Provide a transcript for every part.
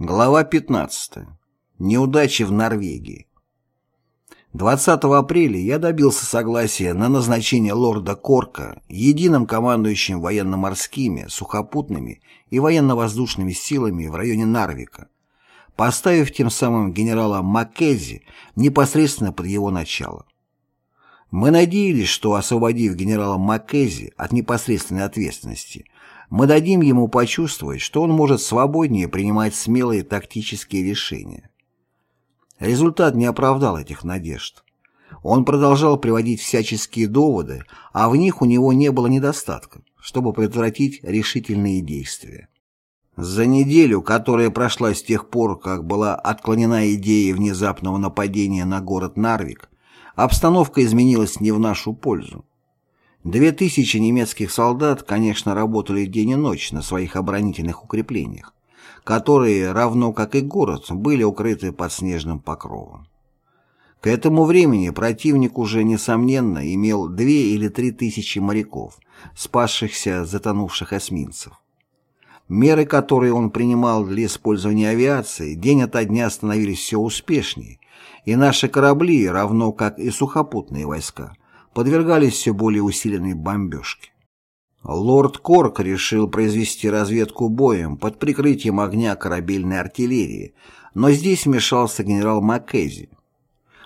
Глава 15. Неудачи в Норвегии. 20 апреля я добился согласия на назначение лорда Корка единым командующим военно-морскими, сухопутными и военно-воздушными силами в районе Нарвика, поставив тем самым генерала Маккези непосредственно под его начало. Мы надеялись, что, освободив генерала Маккези от непосредственной ответственности, мы дадим ему почувствовать, что он может свободнее принимать смелые тактические решения. Результат не оправдал этих надежд. Он продолжал приводить всяческие доводы, а в них у него не было недостатка, чтобы предотвратить решительные действия. За неделю, которая прошла с тех пор, как была отклонена идея внезапного нападения на город Нарвик, обстановка изменилась не в нашу пользу. Две тысячи немецких солдат, конечно, работали день и ночь на своих оборонительных укреплениях, которые, равно как и город, были укрыты под снежным покровом. К этому времени противник уже, несомненно, имел две или три тысячи моряков, спасшихся затонувших эсминцев. Меры, которые он принимал для использования авиации, день ото дня становились все успешнее, и наши корабли, равно как и сухопутные войска, подвергались все более усиленной бомбежке. Лорд Корк решил произвести разведку боем под прикрытием огня корабельной артиллерии, но здесь вмешался генерал Маккези.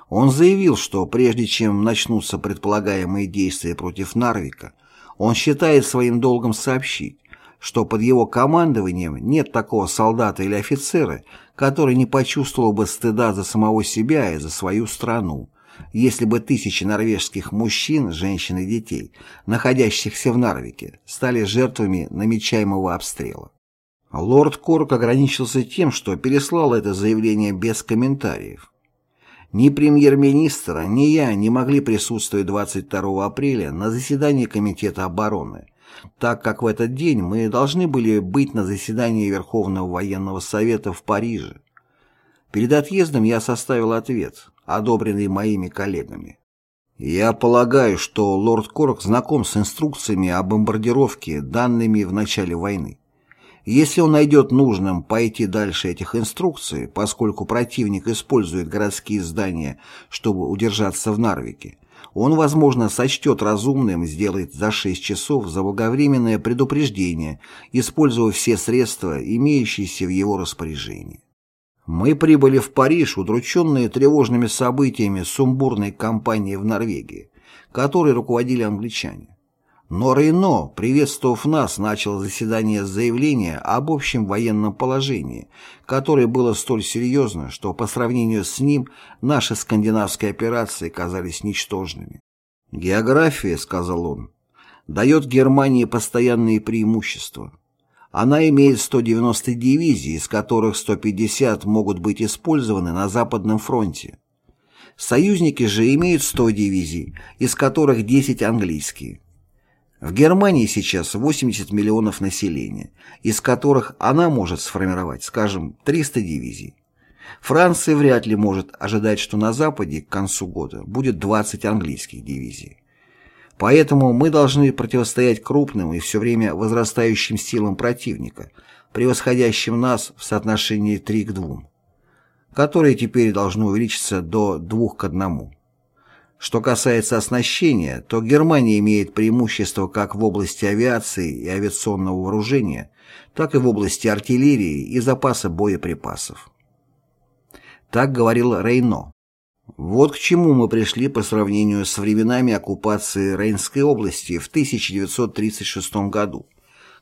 Он заявил, что прежде чем начнутся предполагаемые действия против Нарвика, он считает своим долгом сообщить, что под его командованием нет такого солдата или офицера, который не почувствовал бы стыда за самого себя и за свою страну, если бы тысячи норвежских мужчин, женщин и детей, находящихся в Нарвике, стали жертвами намечаемого обстрела. Лорд Корк ограничился тем, что переслал это заявление без комментариев. Ни премьер-министра, ни я не могли присутствовать 22 апреля на заседании Комитета обороны, так как в этот день мы должны были быть на заседании Верховного военного совета в Париже. Перед отъездом я составил ответ, одобренный моими коллегами. Я полагаю, что лорд Корк знаком с инструкциями о бомбардировке, данными в начале войны. Если он найдет нужным пойти дальше этих инструкций, поскольку противник использует городские здания, чтобы удержаться в Нарвике, он, возможно, сочтет разумным сделать за 6 часов заблаговременное предупреждение, используя все средства, имеющиеся в его распоряжении. Мы прибыли в Париж, удрученные тревожными событиями сумбурной кампании в Норвегии, которой руководили англичане. Но Рейно, приветствовав нас, начал заседание с заявления об общем военном положении, которое было столь серьезно, что по сравнению с ним наши скандинавские операции казались ничтожными. «География», — сказал он, — «дает Германии постоянные преимущества. Она имеет 190 дивизий, из которых 150 могут быть использованы на Западном фронте. Союзники же имеют 100 дивизий, из которых 10 английские. В Германии сейчас 80 миллионов населения, из которых она может сформировать, скажем, 300 дивизий. Франция вряд ли может ожидать, что на Западе к концу года будет 20 английских дивизий. Поэтому мы должны противостоять крупным и все время возрастающим силам противника, превосходящим нас в соотношении 3 к 2, которое теперь должно увеличиться до 2 к 1. Что касается оснащения, то Германия имеет преимущество как в области авиации и авиационного вооружения, так и в области артиллерии и запаса боеприпасов. Так говорил Рейно. Вот к чему мы пришли по сравнению с временами оккупации Рейнской области в 1936 году,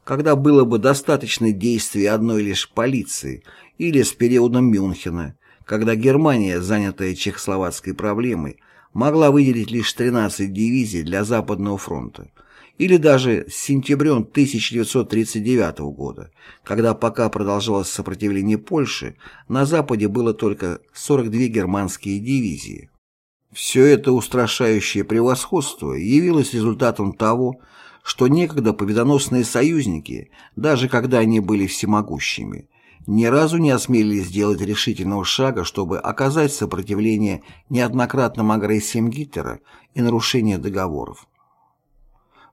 когда было бы достаточно действий одной лишь полиции, или с периодом Мюнхена, когда Германия, занятая чехословацкой проблемой, могла выделить лишь 13 дивизий для Западного фронта, или даже с сентябрем 1939 года, когда пока продолжалось сопротивление Польши, на Западе было только 42 германские дивизии. Все это устрашающее превосходство явилось результатом того, что некогда победоносные союзники, даже когда они были всемогущими, ни разу не осмелились сделать решительного шага, чтобы оказать сопротивление неоднократным агрессиям Гитлера и нарушению договоров.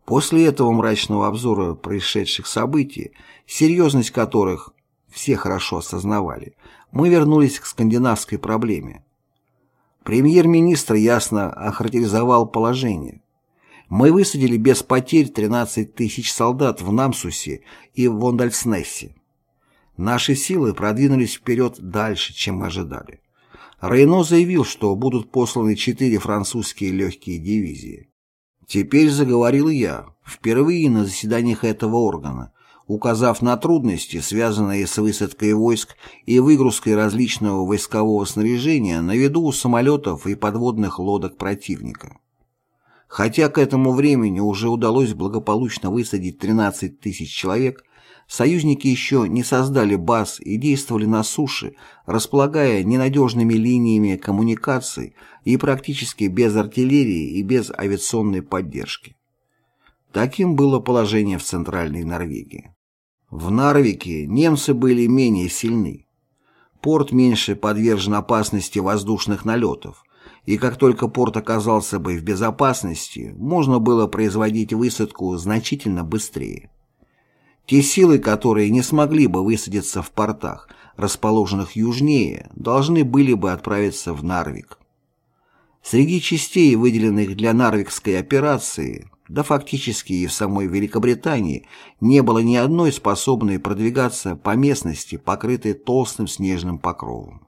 После этого мрачного обзора происшедших событий, серьезность которых все хорошо осознавали, мы вернулись к скандинавской проблеме. Премьер-министр ясно охарактеризовал положение. Мы высадили без потерь 13 тысяч солдат в Намсусе и в Вондальснессе. Наши силы продвинулись вперед дальше, чем мы ожидали. Рейно заявил, что будут посланы четыре французские легкие дивизии. Теперь заговорил я, впервые на заседаниях этого органа, указав на трудности, связанные с высадкой войск и выгрузкой различного войскового снаряжения на виду у самолетов и подводных лодок противника. Хотя к этому времени уже удалось благополучно высадить 13 тысяч человек, союзники еще не создали баз и действовали на суше, располагая ненадежными линиями коммуникаций и практически без артиллерии и без авиационной поддержки. Таким было положение в Центральной Норвегии. В Нарвике немцы были менее сильны. Порт меньше подвержен опасности воздушных налетов, и как только порт оказался бы в безопасности, можно было производить высадку значительно быстрее. Те силы, которые не смогли бы высадиться в портах, расположенных южнее, должны были бы отправиться в Нарвик. Среди частей, выделенных для Нарвикской операции, да фактически и в самой Великобритании, не было ни одной способной продвигаться по местности, покрытой толстым снежным покровом.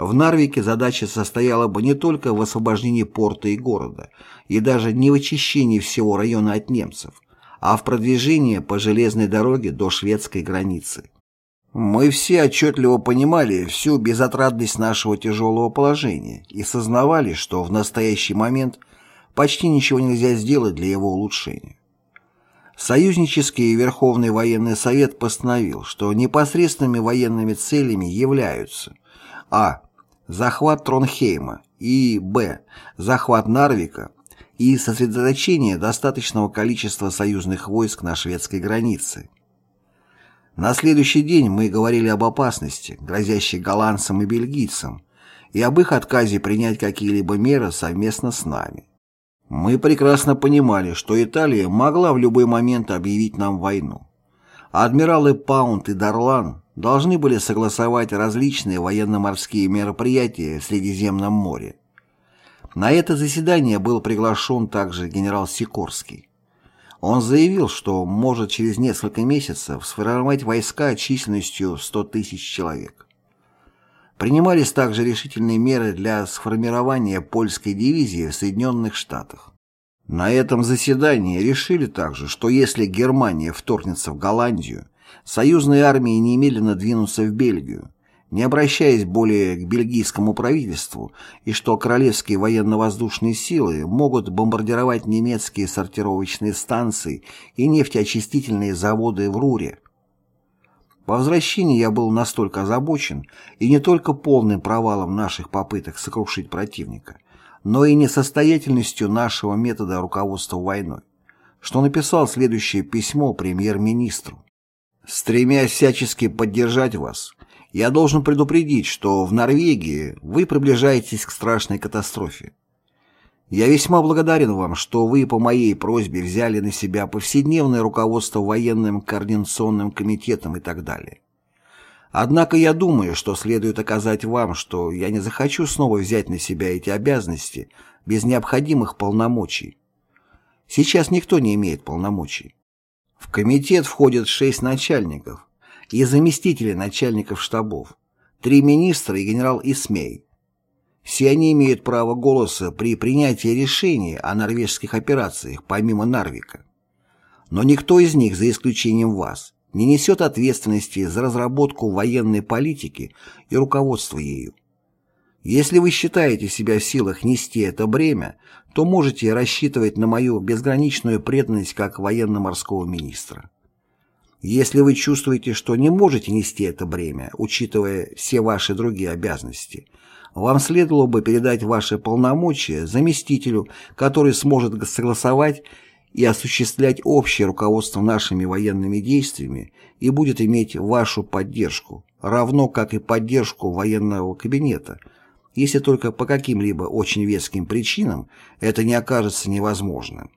В Нарвике задача состояла бы не только в освобождении порта и города, и даже не в очищении всего района от немцев, а в продвижении по железной дороге до шведской границы. Мы все отчетливо понимали всю безотрадность нашего тяжелого положения и сознавали, что в настоящий момент почти ничего нельзя сделать для его улучшения. Союзнический Верховный военный совет постановил, что непосредственными военными целями являются а захват Тронхейма и б. захват Нарвика и сосредоточение достаточного количества союзных войск на шведской границе. На следующий день мы говорили об опасности, грозящей голландцам и бельгийцам, и об их отказе принять какие-либо меры совместно с нами. Мы прекрасно понимали, что Италия могла в любой момент объявить нам войну. Адмиралы Паунд и Дарлан должны были согласовать различные военно-морские мероприятия в Средиземном море. На это заседание был приглашен также генерал Сикорский. Он заявил, что может через несколько месяцев сформировать войска численностью 100 тысяч человек. Принимались также решительные меры для сформирования польской дивизии в Соединенных Штатах. На этом заседании решили также, что если Германия вторгнется в Голландию, союзные армии немедленно двинутся в Бельгию, не обращаясь более к бельгийскому правительству, и что королевские военно-воздушные силы могут бомбардировать немецкие сортировочные станции и нефтеочистительные заводы в Руре. По возвращении я был настолько озабочен и не только полным провалом наших попыток сокрушить противника, но и несостоятельностью нашего метода руководства войной, что написал следующее письмо премьер-министру. Стремясь всячески поддержать вас, я должен предупредить, что в Норвегии вы приближаетесь к страшной катастрофе. Я весьма благодарен вам, что вы по моей просьбе взяли на себя повседневное руководство военным координационным комитетом и так далее. Однако я думаю, что следует оказать вам, что я не захочу снова взять на себя эти обязанности без необходимых полномочий. Сейчас никто не имеет полномочий. В комитет входят шесть начальников и заместители начальников штабов, три министра и генерал Исмей. Все они имеют право голоса при принятии решений о норвежских операциях, помимо Нарвика. Но никто из них, за исключением вас, не несет ответственности за разработку военной политики и руководство ею. Если вы считаете себя в силах нести это бремя, то можете рассчитывать на мою безграничную преданность как военно-морского министра. Если вы чувствуете, что не можете нести это бремя, учитывая все ваши другие обязанности, вам следовало бы передать ваши полномочия заместителю, который сможет согласовать и осуществлять общее руководство нашими военными действиями и будет иметь вашу поддержку, равно как и поддержку военного кабинета – если только по каким-либо очень веским причинам это не окажется невозможным.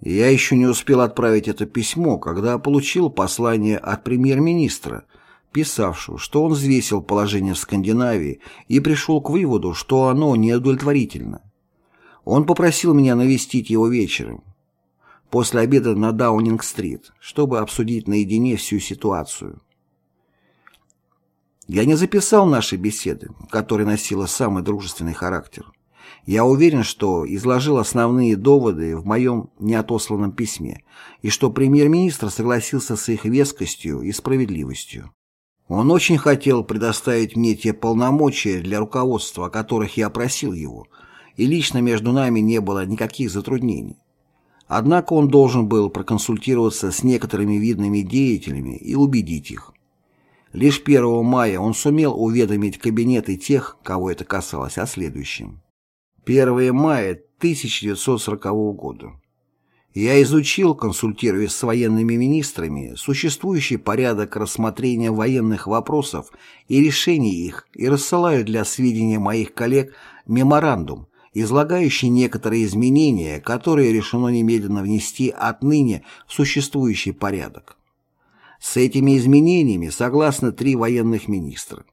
Я еще не успел отправить это письмо, когда получил послание от премьер-министра, писавшую, что он взвесил положение в Скандинавии и пришел к выводу, что оно неудовлетворительно. Он попросил меня навестить его вечером, после обеда на Даунинг-стрит, чтобы обсудить наедине всю ситуацию. Я не записал наши беседы, которая носила самый дружественный характер. Я уверен, что изложил основные доводы в моем неотосланном письме и что премьер-министр согласился с их вескостью и справедливостью. Он очень хотел предоставить мне те полномочия для руководства, о которых я просил его, и лично между нами не было никаких затруднений. Однако он должен был проконсультироваться с некоторыми видными деятелями и убедить их. Лишь 1 мая он сумел уведомить кабинеты тех, кого это касалось, о следующем. 1 мая 1940 года. Я изучил, консультируясь с военными министрами, существующий порядок рассмотрения военных вопросов и решений их и рассылаю для сведения моих коллег меморандум, излагающий некоторые изменения, которые решено немедленно внести отныне в существующий порядок. С этими изменениями согласны три военных министра.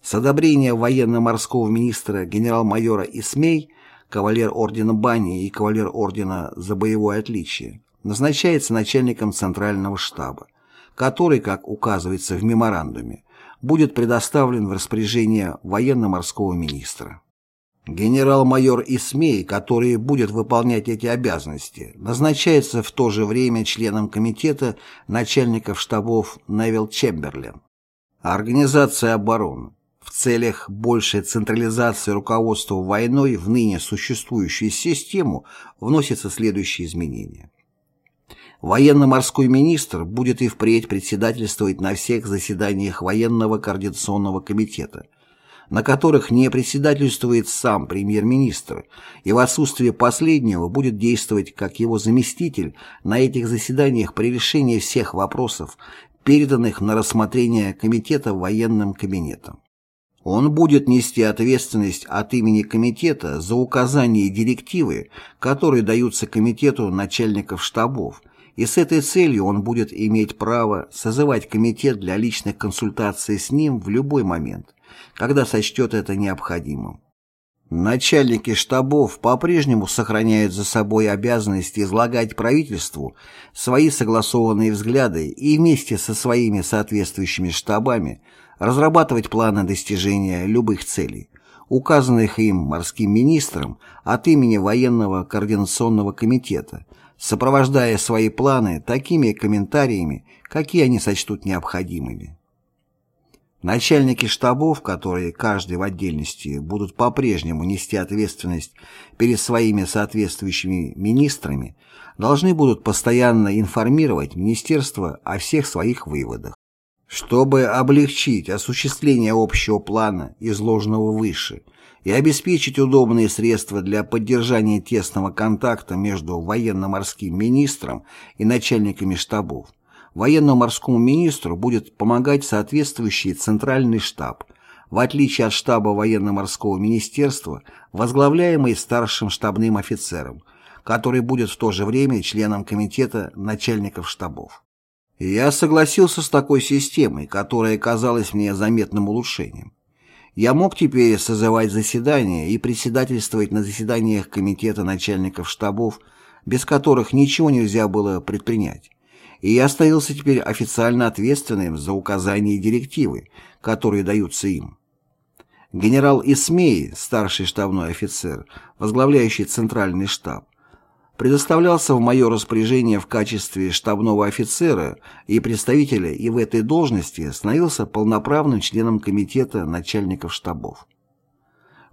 С одобрения военно-морского министра генерал-майора Исмей, кавалер ордена Бани и кавалер ордена за боевое отличие, назначается начальником Центрального штаба, который, как указывается в меморандуме, будет предоставлен в распоряжение военно-морского министра. Генерал-майор Исмей, который будет выполнять эти обязанности, назначается в то же время членом комитета начальников штабов Невил Чемберлен. Организация обороны в целях большей централизации руководства войной в ныне существующую систему вносятся следующие изменения. Военно-морской министр будет и впредь председательствовать на всех заседаниях военного координационного комитета, на которых не председательствует сам премьер-министр, и в отсутствие последнего будет действовать как его заместитель на этих заседаниях при решении всех вопросов, переданных на рассмотрение Комитета военным кабинетом. Он будет нести ответственность от имени комитета за указания и директивы, которые даются комитету начальников штабов, и с этой целью он будет иметь право созывать комитет для личных консультаций с ним в любой момент, когда сочтет это необходимым. Начальники штабов по-прежнему сохраняют за собой обязанность излагать правительству свои согласованные взгляды и вместе со своими соответствующими штабами разрабатывать планы достижения любых целей, указанных им морским министром от имени военного координационного комитета, сопровождая свои планы такими комментариями, какие они сочтут необходимыми. Начальники штабов, которые каждый в отдельности будут по-прежнему нести ответственность перед своими соответствующими министрами, должны будут постоянно информировать Министерство о всех своих выводах. Чтобы облегчить осуществление общего плана, изложенного выше, и обеспечить удобные средства для поддержания тесного контакта между военно-морским министром и начальниками штабов, военно-морскому министру будет помогать соответствующий центральный штаб, в отличие от штаба военно-морского министерства, возглавляемый старшим штабным офицером, который будет в то же время членом комитета начальников штабов. Я согласился с такой системой, которая казалась мне заметным улучшением. Я мог теперь созывать заседания и председательствовать на заседаниях комитета начальников штабов, без которых ничего нельзя было предпринять. И я остался теперь официально ответственным за указания и директивы, которые даются им. Генерал Исмей, старший штабной офицер, возглавляющий центральный штаб, предоставлялся в мое распоряжение в качестве штабного офицера и представителя и в этой должности становился полноправным членом комитета начальников штабов.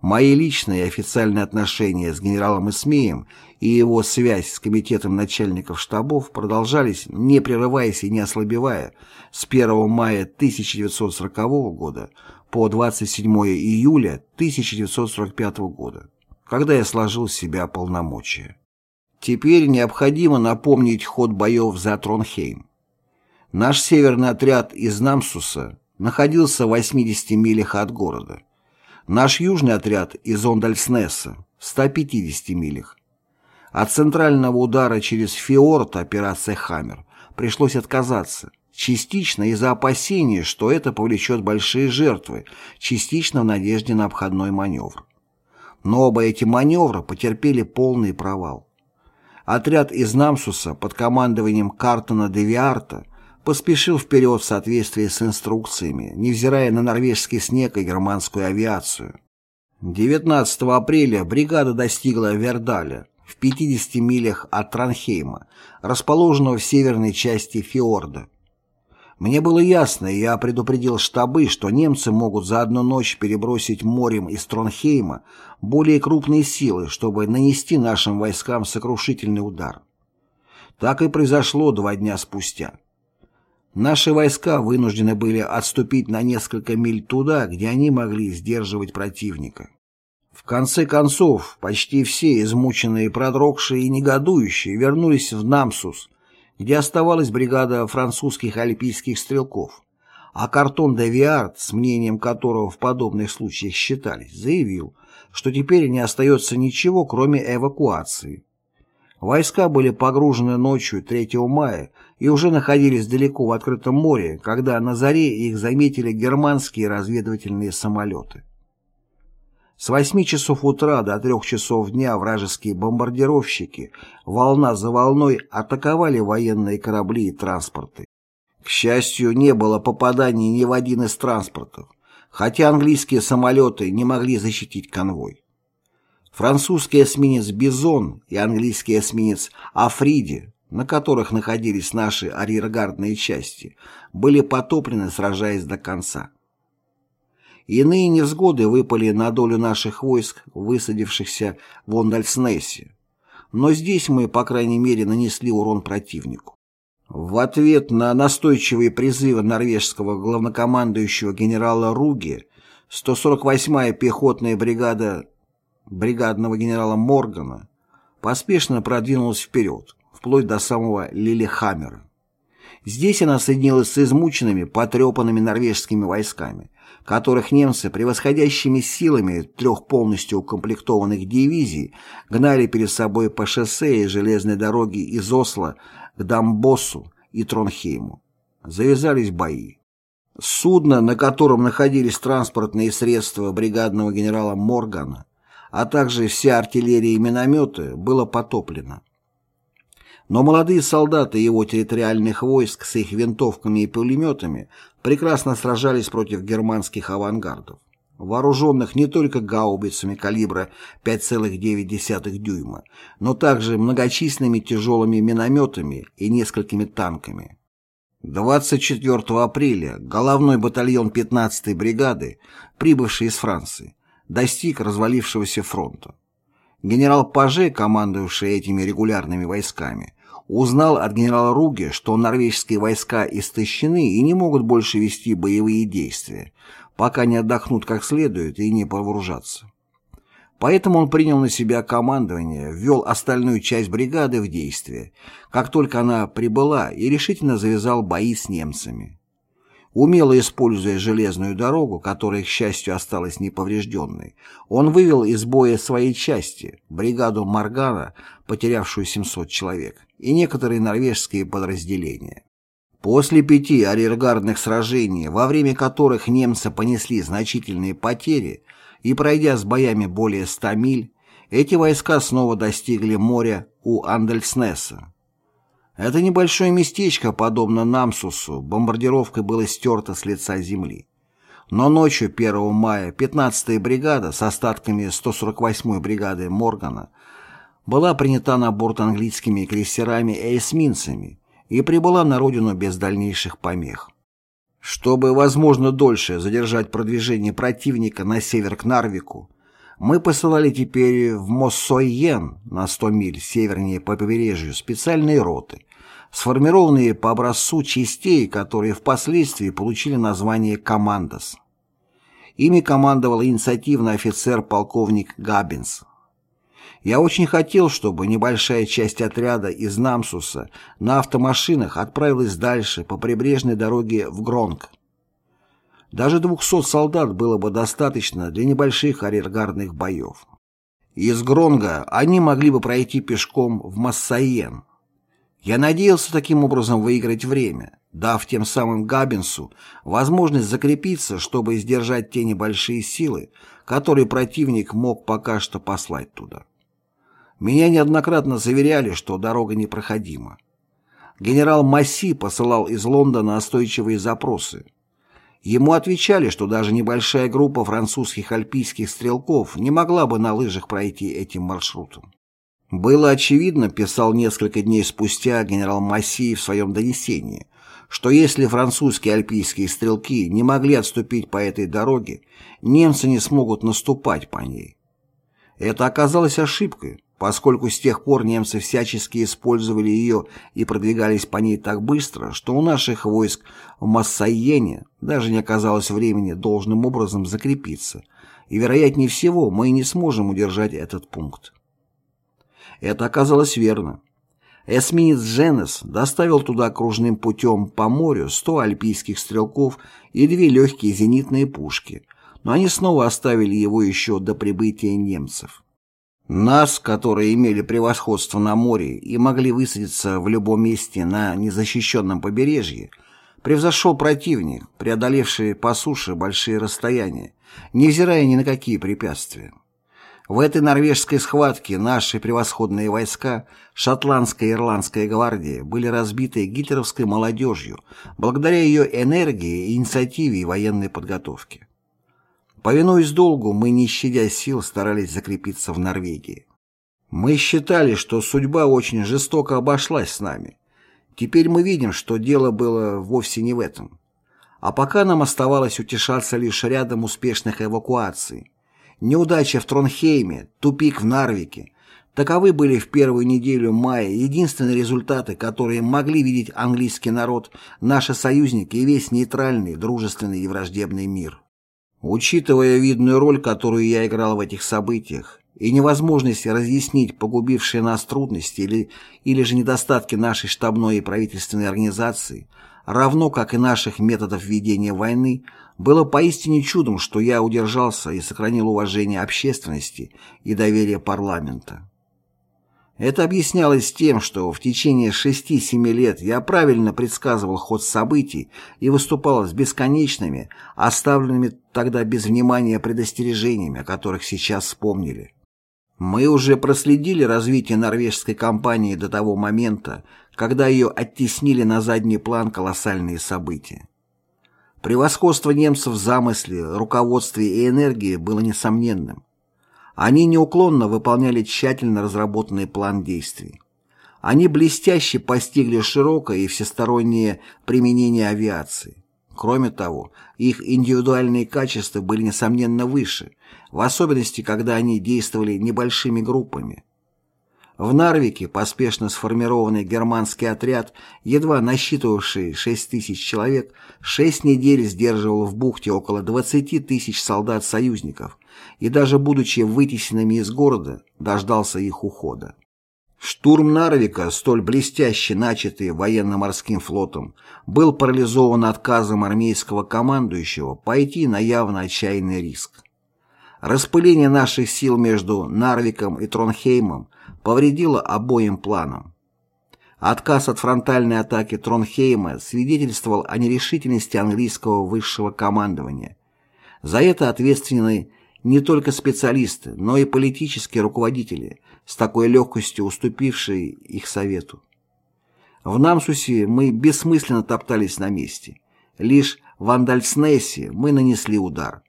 Мои личные официальные отношения с генералом Исмеем и его связь с комитетом начальников штабов продолжались, не прерываясь и не ослабевая, с 1 мая 1940 года по 27 июля 1945 года, когда я сложил с себя полномочия. Теперь необходимо напомнить ход боев за Тронхейм. Наш северный отряд из Намсуса находился в 80 милях от города. Наш южный отряд из Ондальснесса в 150 милях. От центрального удара через фиорд операция «Хаммер» пришлось отказаться, частично из-за опасения, что это повлечет большие жертвы, частично в надежде на обходной маневр. Но оба эти маневра потерпели полный провал. Отряд из Намсуса под командованием Картона де Виарта поспешил вперед в соответствии с инструкциями, невзирая на норвежский снег и германскую авиацию. 19 апреля бригада достигла Вердаля, в 50 милях от Транхейма, расположенного в северной части фьорда. Мне было ясно, и я предупредил штабы, что немцы могут за одну ночь перебросить морем из Тронхейма более крупные силы, чтобы нанести нашим войскам сокрушительный удар. Так и произошло два дня спустя. Наши войска вынуждены были отступить на несколько миль туда, где они могли сдерживать противника. В конце концов, почти все измученные, продрогшие и негодующие вернулись в Намсус, где оставалась бригада французских альпийских стрелков, а Картон де Виарт, с мнением которого в подобных случаях считались, заявил, что теперь не остается ничего, кроме эвакуации. Войска были погружены ночью 3 мая и уже находились далеко в открытом море, когда на заре их заметили германские разведывательные самолеты. С 8 часов утра до 3 часов дня вражеские бомбардировщики волна за волной атаковали военные корабли и транспорты. К счастью, не было попаданий ни в один из транспортов, хотя английские самолеты не могли защитить конвой. Французский эсминец «Бизон» и английский эсминец «Африди», на которых находились наши арьергардные части, были потоплены, сражаясь до конца. Иные невзгоды выпали на долю наших войск, высадившихся в Ондальснессе. Но здесь мы, по крайней мере, нанесли урон противнику. В ответ на настойчивые призывы норвежского главнокомандующего генерала Руги 148-я пехотная бригада бригадного генерала Моргана поспешно продвинулась вперед, вплоть до самого Лилихаммера. Здесь она соединилась с измученными, потрепанными норвежскими войсками, которых немцы превосходящими силами трех полностью укомплектованных дивизий гнали перед собой по шоссе и железной дороге из Осло к Дамбоссу и Тронхейму. Завязались бои. Судно, на котором находились транспортные средства бригадного генерала Моргана, а также вся артиллерия и минометы, было потоплено. Но молодые солдаты его территориальных войск с их винтовками и пулеметами прекрасно сражались против германских авангардов, вооруженных не только гаубицами калибра 5,9 дюйма, но также многочисленными тяжелыми минометами и несколькими танками. 24 апреля головной батальон 15-й бригады, прибывший из Франции, достиг развалившегося фронта. Генерал Паже, командовавший этими регулярными войсками, узнал от генерала Руги, что норвежские войска истощены и не могут больше вести боевые действия, пока не отдохнут как следует и не повооружатся. Поэтому он принял на себя командование, ввел остальную часть бригады в действие, как только она прибыла, и решительно завязал бои с немцами. Умело используя железную дорогу, которая, к счастью, осталась неповрежденной, он вывел из боя свои части, бригаду Маргана, потерявшую 700 человек, и некоторые норвежские подразделения. После пяти арьергардных сражений, во время которых немцы понесли значительные потери, и пройдя с боями более 100 миль, эти войска снова достигли моря у Андельснеса. Это небольшое местечко, подобно Намсусу, бомбардировкой было стерто с лица земли. Но ночью 1 мая 15-я бригада с остатками 148-й бригады Моргана была принята на борт английскими крейсерами и эсминцами и прибыла на родину без дальнейших помех. Чтобы, возможно, дольше задержать продвижение противника на север к Нарвику, мы посылали теперь в Моссойен на 100 миль севернее по побережью специальные роты, сформированные по образцу частей, которые впоследствии получили название «Командос». Ими командовал инициативный офицер полковник Габбинс. Я очень хотел, чтобы небольшая часть отряда из Намсуса на автомашинах отправилась дальше по прибрежной дороге в Гронг. Даже 200 солдат было бы достаточно для небольших арьергардных боев. Из Гронга они могли бы пройти пешком в Массаен. Я надеялся таким образом выиграть время, дав тем самым Габбинсу возможность закрепиться, чтобы сдержать те небольшие силы, которые противник мог пока что послать туда. Меня неоднократно заверяли, что дорога непроходима. Генерал Масси посылал из Лондона настойчивые запросы. Ему отвечали, что даже небольшая группа французских альпийских стрелков не могла бы на лыжах пройти этим маршрутом. Было очевидно, писал несколько дней спустя генерал Масси в своем донесении, что если французские альпийские стрелки не могли отступить по этой дороге, немцы не смогут наступать по ней. Это оказалось ошибкой, поскольку с тех пор немцы всячески использовали ее и продвигались по ней так быстро, что у наших войск в Массайене даже не оказалось времени должным образом закрепиться, и, вероятнее всего, мы не сможем удержать этот пункт. Это оказалось верно. Эсминец «Дженес» доставил туда кружным путем по морю 100 альпийских стрелков и две легкие зенитные пушки, но они снова оставили его еще до прибытия немцев. Нас, которые имели превосходство на море и могли высадиться в любом месте на незащищенном побережье, превзошел противник, преодолевший по суше большие расстояния, невзирая ни на какие препятствия. В этой норвежской схватке наши превосходные войска, шотландская и ирландская гвардия, были разбиты гитлеровской молодежью благодаря ее энергии, инициативе и военной подготовке. Повинуясь долгу, мы, не щадя сил, старались закрепиться в Норвегии. Мы считали, что судьба очень жестоко обошлась с нами. Теперь мы видим, что дело было вовсе не в этом. А пока нам оставалось утешаться лишь рядом успешных эвакуаций, Неудача в Тронхейме, тупик в Нарвике. Таковы были в первую неделю мая единственные результаты, которые могли видеть английский народ, наши союзники и весь нейтральный, дружественный и враждебный мир. Учитывая видную роль, которую я играл в этих событиях, и невозможность разъяснить погубившие нас трудности или, или же недостатки нашей штабной и правительственной организации, равно как и наших методов ведения войны, было поистине чудом, что я удержался и сохранил уважение общественности и доверие парламента. Это объяснялось тем, что в течение 6-7 лет я правильно предсказывал ход событий и выступал с бесконечными, оставленными тогда без внимания предостережениями, о которых сейчас вспомнили. Мы уже проследили развитие норвежской кампании до того момента, когда ее оттеснили на задний план колоссальные события. Превосходство немцев в замысле, руководстве и энергии было несомненным. Они неуклонно выполняли тщательно разработанный план действий. Они блестяще постигли широкое и всестороннее применение авиации. Кроме того, их индивидуальные качества были несомненно выше, в особенности, когда они действовали небольшими группами. В Нарвике поспешно сформированный германский отряд, едва насчитывавший 6 тысяч человек, 6 недель сдерживал в бухте около 20 тысяч солдат-союзников и даже будучи вытесненными из города, дождался их ухода. Штурм Нарвика, столь блестяще начатый военно-морским флотом, был парализован отказом армейского командующего пойти на явно отчаянный риск. Распыление наших сил между Нарвиком и Тронхеймом повредило обоим планам. Отказ от фронтальной атаки Тронхейма свидетельствовал о нерешительности английского высшего командования. За это ответственны не только специалисты, но и политические руководители, с такой легкостью уступившие их совету. В Намсусе мы бессмысленно топтались на месте. Лишь в Андальснессе мы нанесли удар.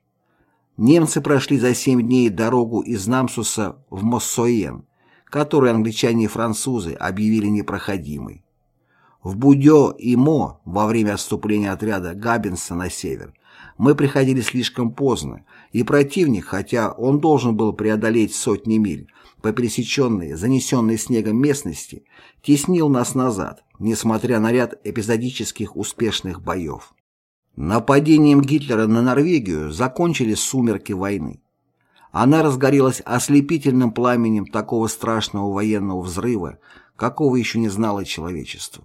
Немцы прошли за семь дней дорогу из Намсуса в Моссоен, которую англичане и французы объявили непроходимой. В Будё и Мо во время отступления отряда Габбинса на север мы приходили слишком поздно, и противник, хотя он должен был преодолеть сотни миль по пересеченной, занесенной снегом местности, теснил нас назад, несмотря на ряд эпизодических успешных боев. Нападением Гитлера на Норвегию закончились сумерки войны. Она разгорелась ослепительным пламенем такого страшного военного взрыва, какого еще не знало человечество.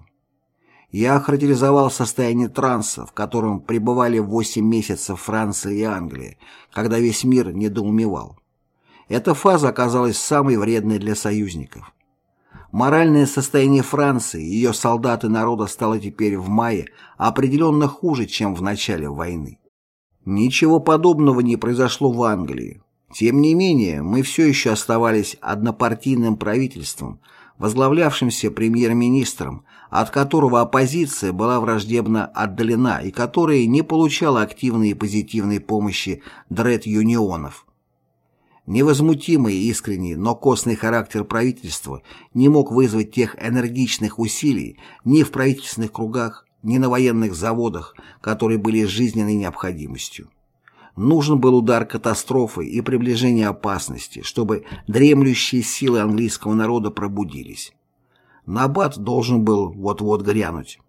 Я охарактеризовал состояние транса, в котором пребывали 8 месяцев Франция и Англия, когда весь мир недоумевал. Эта фаза оказалась самой вредной для союзников. Моральное состояние Франции, ее солдат и народа стало теперь в мае определенно хуже, чем в начале войны. Ничего подобного не произошло в Англии. Тем не менее, мы все еще оставались однопартийным правительством, возглавлявшимся премьер-министром, от которого оппозиция была враждебно отдалена и которая не получала активной и позитивной помощи дред-юнионов. Невозмутимый и искренний, но костный характер правительства не мог вызвать тех энергичных усилий ни в правительственных кругах, ни на военных заводах, которые были жизненной необходимостью. Нужен был удар катастрофы и приближение опасности, чтобы дремлющие силы английского народа пробудились. Набат должен был вот-вот грянуть.